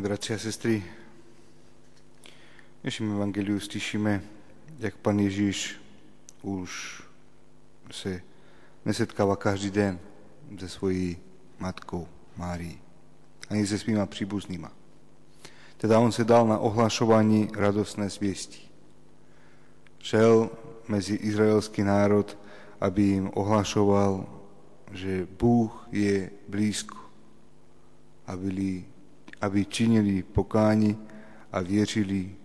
bratři a sestry, v dnešním evangeliu slyšíme, jak pan Ježíš už se nesetkává každý den se svojí matkou Márií, ani se svýma příbuznýma. Teda on se dal na ohlašování radostné zvěstí. Šel mezi izraelský národ, aby jim ohlašoval, že Bůh je blízko, aby, aby činili pokáni a věřili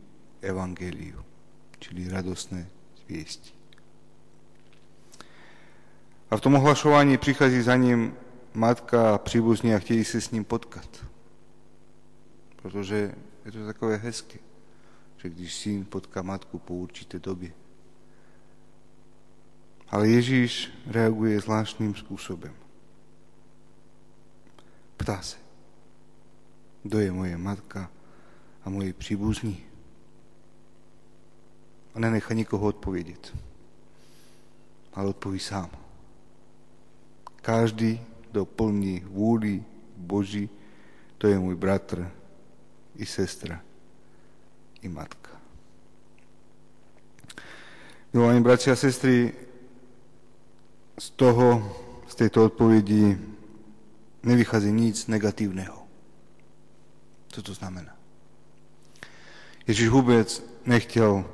evangeliu, čili radostné zvěstí. A v tom ohlašování přichází za ním matka a příbuzní a chtějí se s ním potkat. Protože je to takové hezké, že když syn potká matku po určité době. Ale Ježíš reaguje zvláštním způsobem. Ptá se, kdo je moje matka a moji příbuzní. A nenechá nikoho odpovědět, ale odpoví sám. Každý, kdo plní vůli Boží, to je můj bratr i sestra i matka. Milovaní bratři a sestry, z toho, z této odpovědi nevychází nic negativného. Co to znamená? Ježíš vůbec nechtěl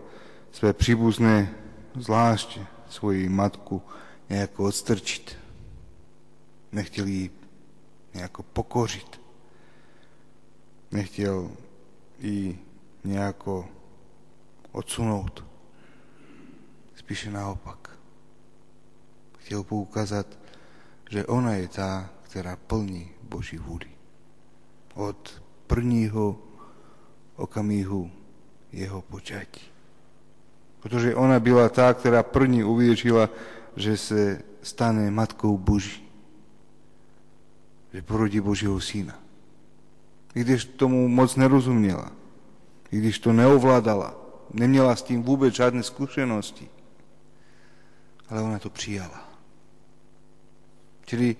své příbuzné, zvlášť svoji matku, nějak odstrčit. Nechtěl ji nějak pokořit. Nechtěl ji nějak odsunout. Spíše naopak. Chtěl poukázat, že ona je ta, která plní Boží vůli. Od prvního okamihu jeho počatí. Protože ona byla ta, která první uvěřila, že se stane matkou Boží. Že porodí Božího syna. I když tomu moc nerozuměla, i když to neovládala, neměla s tím vůbec žádné zkušenosti, ale ona to přijala. Čili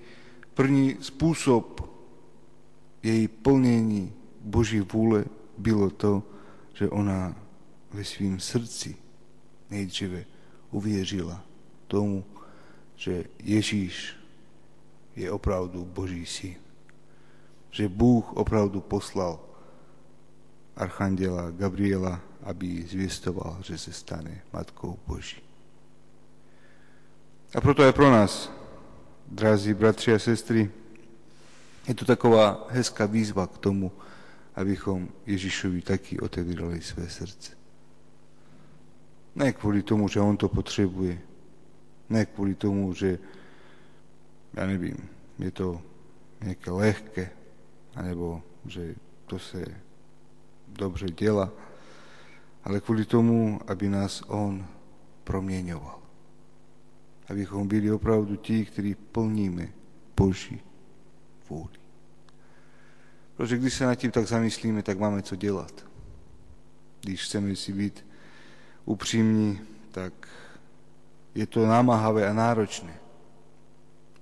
první způsob její plnění Boží vůle bylo to, že ona ve svým srdci nejdříve uvěřila tomu, že Ježíš je opravdu Boží syn. Že Bůh opravdu poslal archanděla Gabriela, aby zvěstoval, že se stane Matkou Boží. A proto je pro nás, drazí bratři a sestry, je to taková hezká výzva k tomu, abychom Ježíšovi taky otevírali své srdce. Ne kvůli tomu, že on to potřebuje, ne kvůli tomu, že, já nevím, je to nějaké lehké, anebo že to se dobře dělá, ale kvůli tomu, aby nás on proměňoval. Abychom byli opravdu ti, kteří plníme Boží vůli. Protože když se nad tím tak zamyslíme, tak máme co dělat. Když chceme si být upřímní, tak je to námahavé a náročné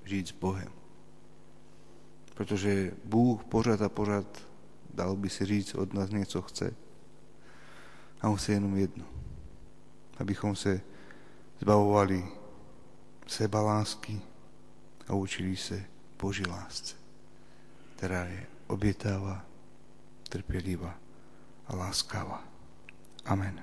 žít s Bohem. Protože Bůh pořád a pořád, dal by se říct, od nás něco chce. A on chce jenom jedno. Abychom se zbavovali seba lásky a učili se Boží lásce, která je obětává, trpělivá a láskavá. Amen.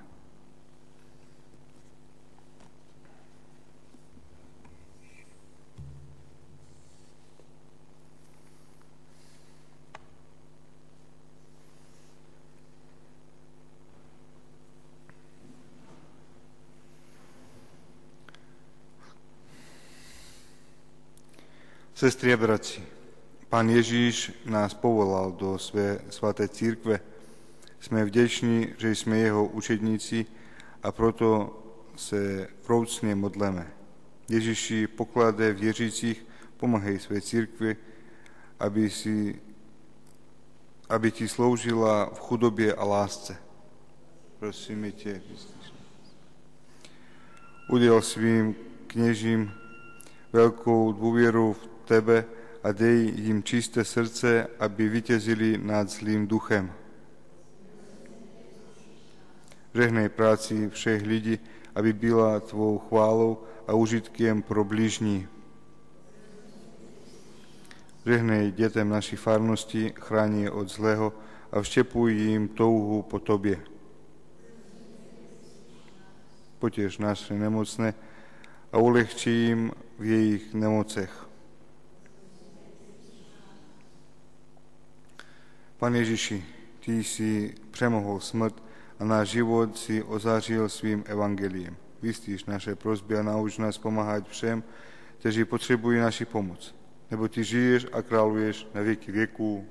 Sestri a bratři, Pán Ježíš nás povolal do své svaté církve. Jsme vděční, že jsme jeho učedníci a proto se vroucně modleme. Ježíši, poklade věřících, pomáhej své církvi, aby, si, aby ti sloužila v chudobě a lásce. Prosíme tě, udělal svým kněžím velkou důvěru v tebe, a dej jim čisté srdce, aby vytězili nad zlým duchem. Žehnej práci všech ľudí, aby byla tvou chválou a užitkiem pro bližní. Žehnej detem našich farnosti, chráni je od zlého a vštepuj im touhu po Tobie. Potež naše nemocné a ulehčí im v jejich nemocech. Pane Ježiši, Ty si premohol smrt a náš život si ozářil svým evangeliem. Vystíš naše prosby a nauč nás pomáhať všem, kteří potřebují naši pomoc. Nebo Ty žiješ a kráľuješ na vieky vieku.